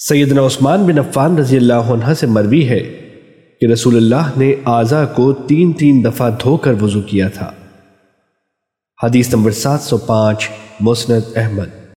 سیدنا عثمان بن عفان رضی اللہ عنہ سے مروی ہے کہ رسول اللہ نے آزا کو تین تین دفعہ دھو کر وضو کیا تھا۔ حدیث نمبر سات سو پانچ، مسند احمد۔